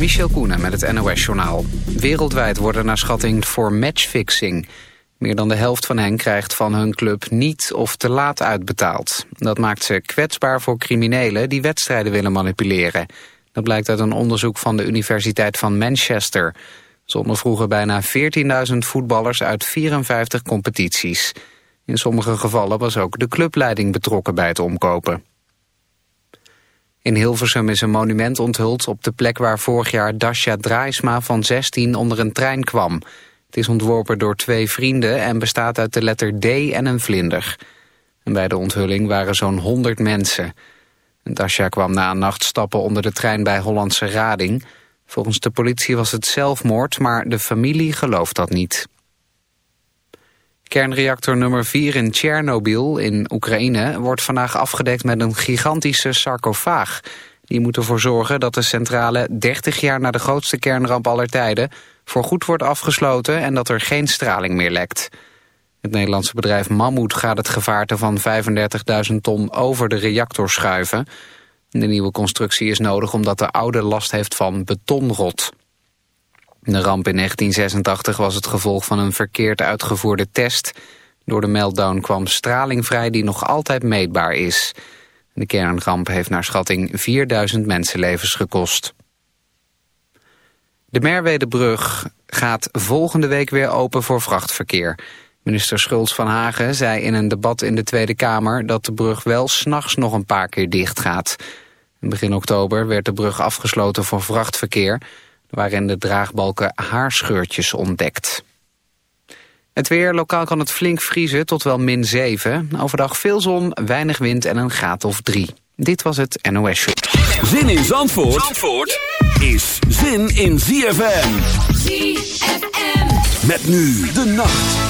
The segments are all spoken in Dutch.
Michel Koenen met het NOS-journaal. Wereldwijd worden naar schatting voor matchfixing. Meer dan de helft van hen krijgt van hun club niet of te laat uitbetaald. Dat maakt ze kwetsbaar voor criminelen die wedstrijden willen manipuleren. Dat blijkt uit een onderzoek van de Universiteit van Manchester. Ze ondervroegen bijna 14.000 voetballers uit 54 competities. In sommige gevallen was ook de clubleiding betrokken bij het omkopen. In Hilversum is een monument onthuld op de plek waar vorig jaar Dasha Draaisma van 16 onder een trein kwam. Het is ontworpen door twee vrienden en bestaat uit de letter D en een vlinder. En bij de onthulling waren zo'n 100 mensen. Dasha kwam na een nacht stappen onder de trein bij Hollandse Rading. Volgens de politie was het zelfmoord, maar de familie gelooft dat niet. Kernreactor nummer 4 in Tsjernobyl in Oekraïne wordt vandaag afgedekt met een gigantische sarcofaag. Die moet ervoor zorgen dat de centrale 30 jaar na de grootste kernramp aller tijden voorgoed wordt afgesloten en dat er geen straling meer lekt. Het Nederlandse bedrijf Mammoet gaat het gevaarte van 35.000 ton over de reactor schuiven. De nieuwe constructie is nodig omdat de oude last heeft van betonrot. De ramp in 1986 was het gevolg van een verkeerd uitgevoerde test. Door de meltdown kwam straling vrij die nog altijd meetbaar is. De kernramp heeft naar schatting 4000 mensenlevens gekost. De Merwedebrug gaat volgende week weer open voor vrachtverkeer. Minister Schultz van Hagen zei in een debat in de Tweede Kamer... dat de brug wel s'nachts nog een paar keer dicht gaat. Begin oktober werd de brug afgesloten voor vrachtverkeer waarin de draagbalken haarscheurtjes ontdekt. Het weer, lokaal kan het flink vriezen tot wel min 7. Overdag veel zon, weinig wind en een graad of 3. Dit was het NOS Show. Zin in Zandvoort, Zandvoort is zin in ZFM. ZFM. Met nu de nacht.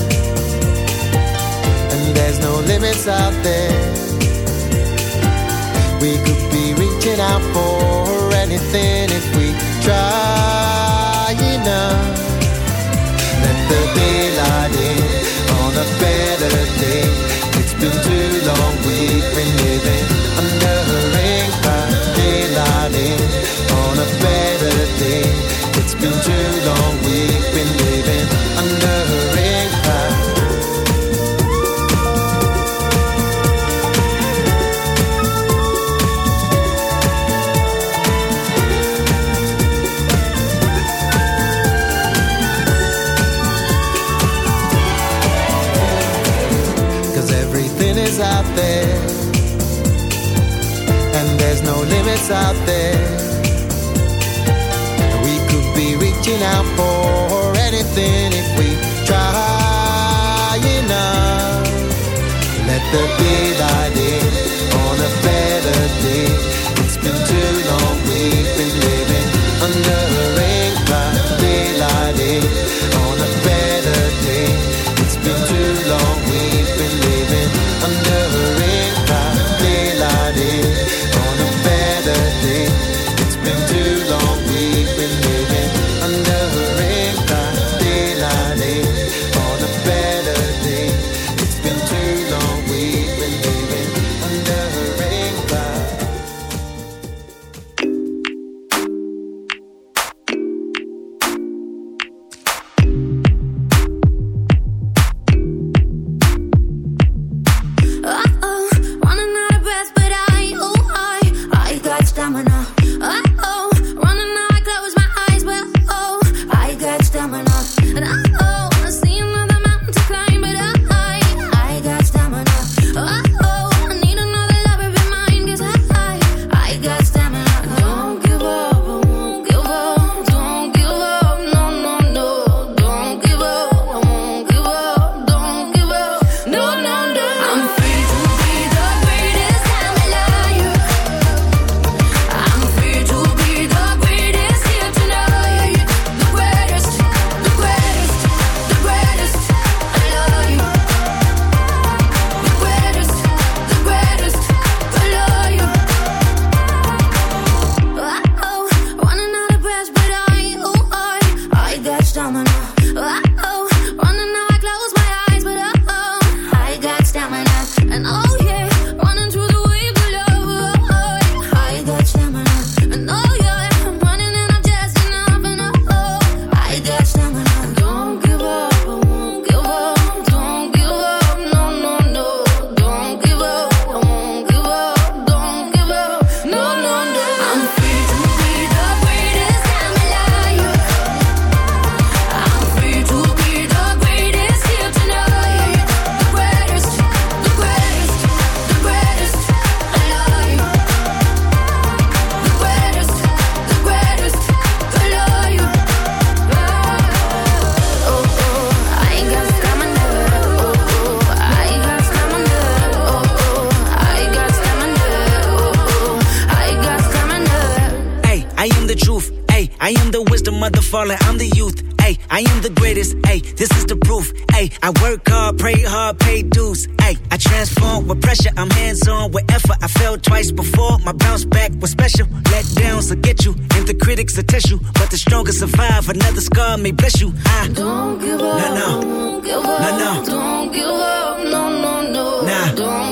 no limits out there. We could be reaching out for anything if we try enough. Let the daylight in on a better day.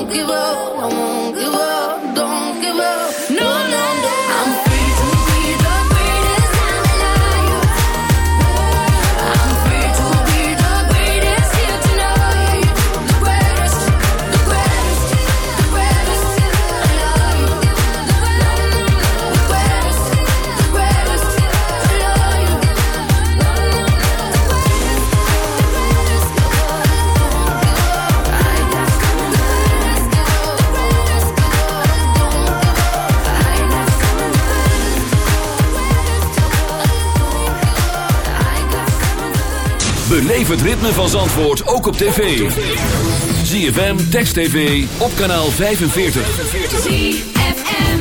won't give up. het ritme van Zandvoort ook op tv. ZFM, Text TV, op kanaal 45. ZFM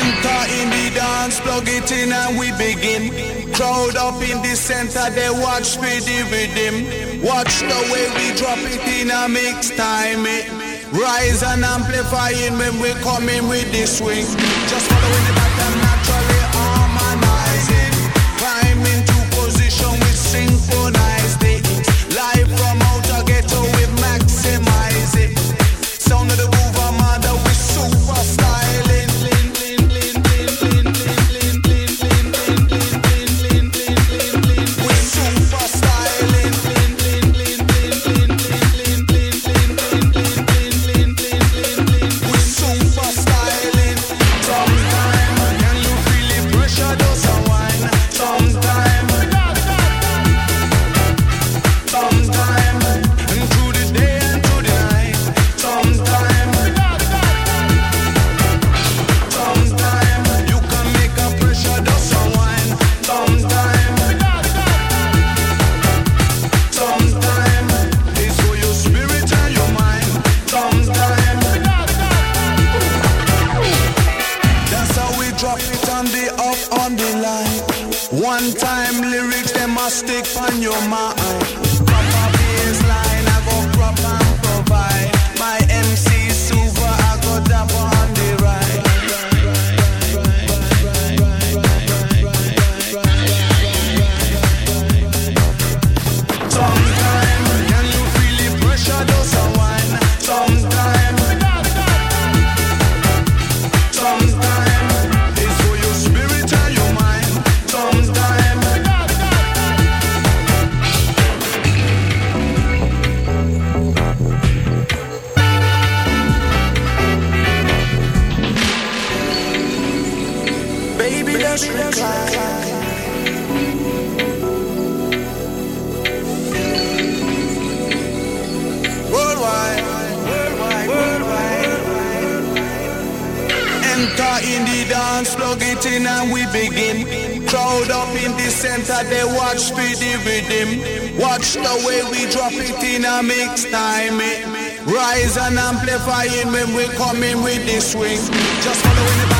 Enter in die dance, plug it in and we begin. Crowd up in the center, they watch me the. Watch the way we drop it in a mix time. It. Rise and amplifying when we coming with this swing. Just terrifying when we're coming with this swing. Just following the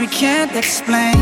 we can't explain.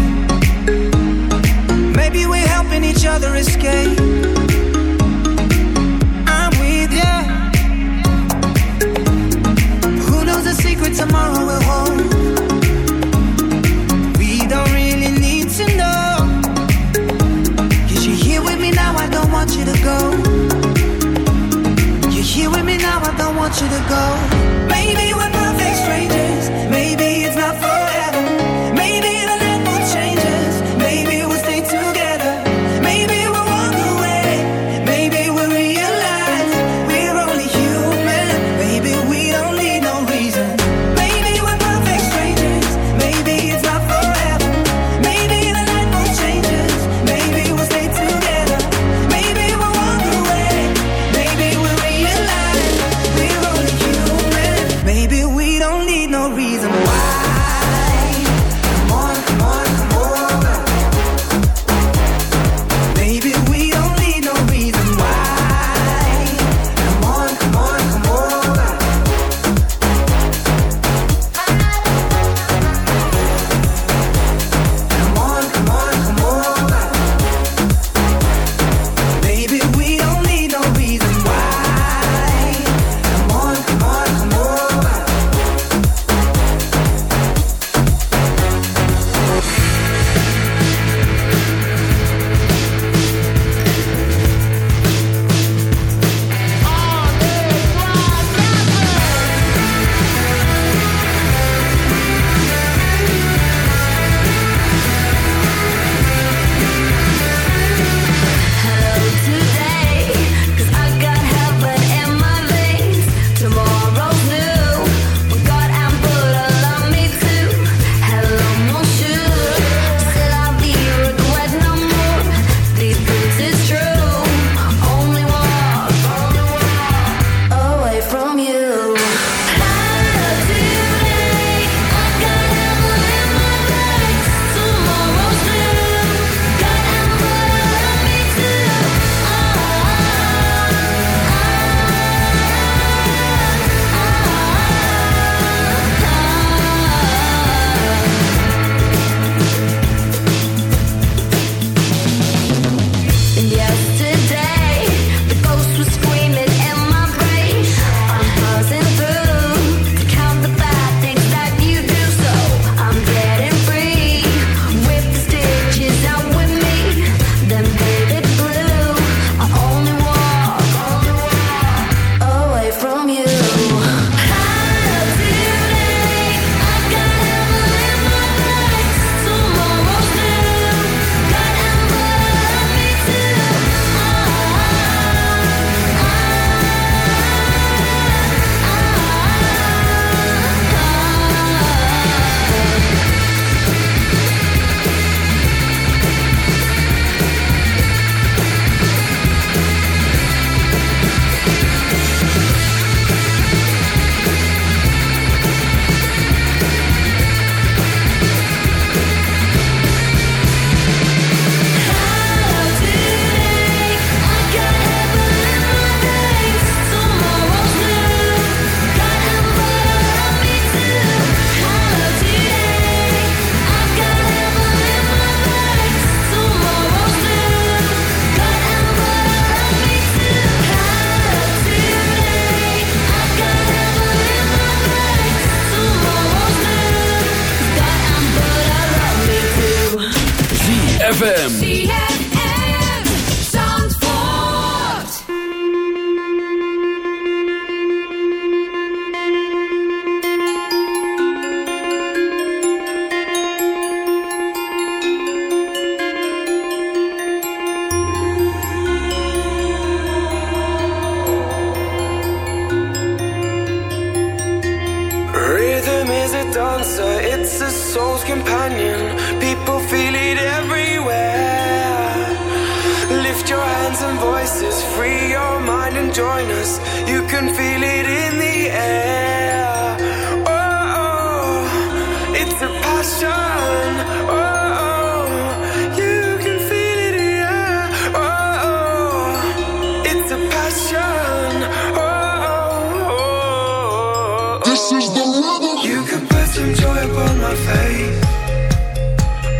This is the rhythm. You can put some joy upon my face.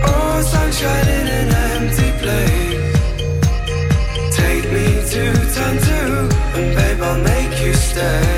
Oh, sunshine in an empty place. Take me to turn and babe, I'll make you stay.